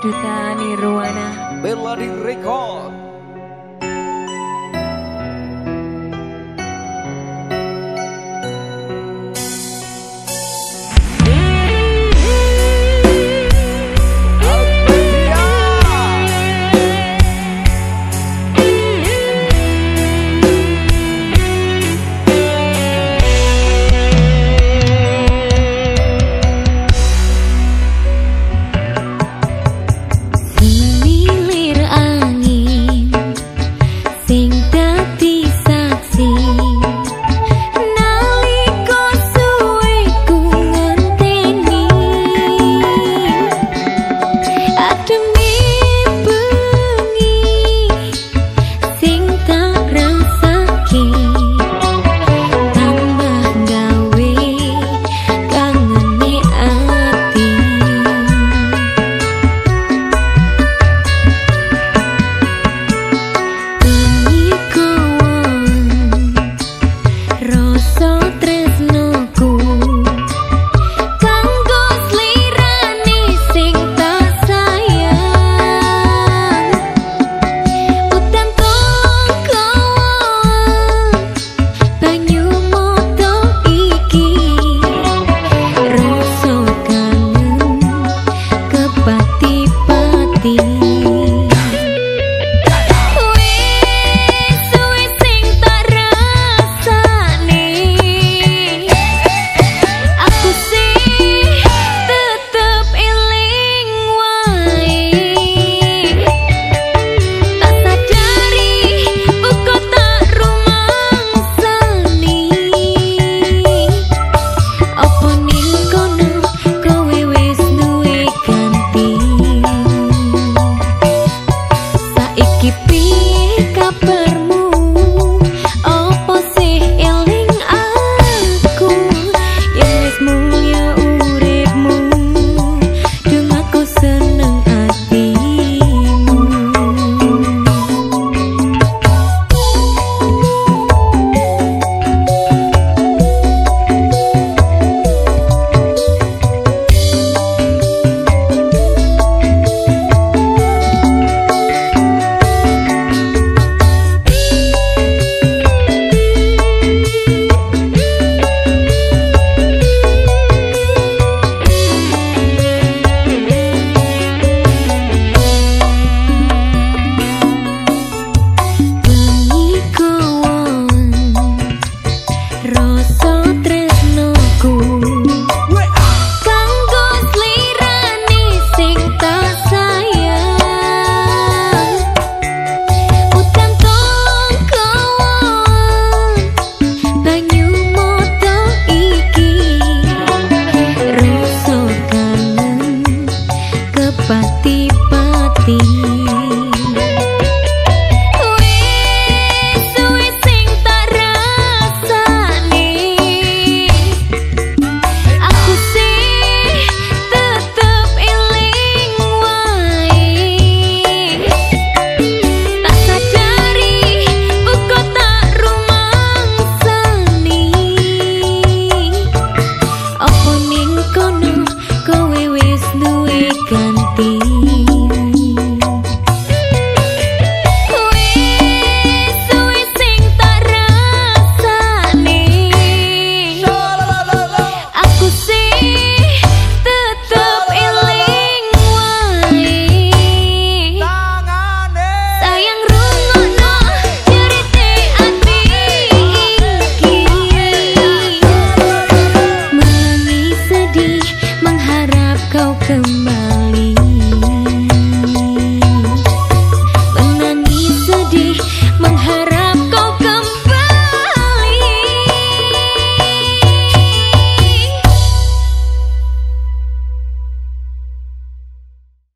Duta Nirwana. Melody Record 高跟吗？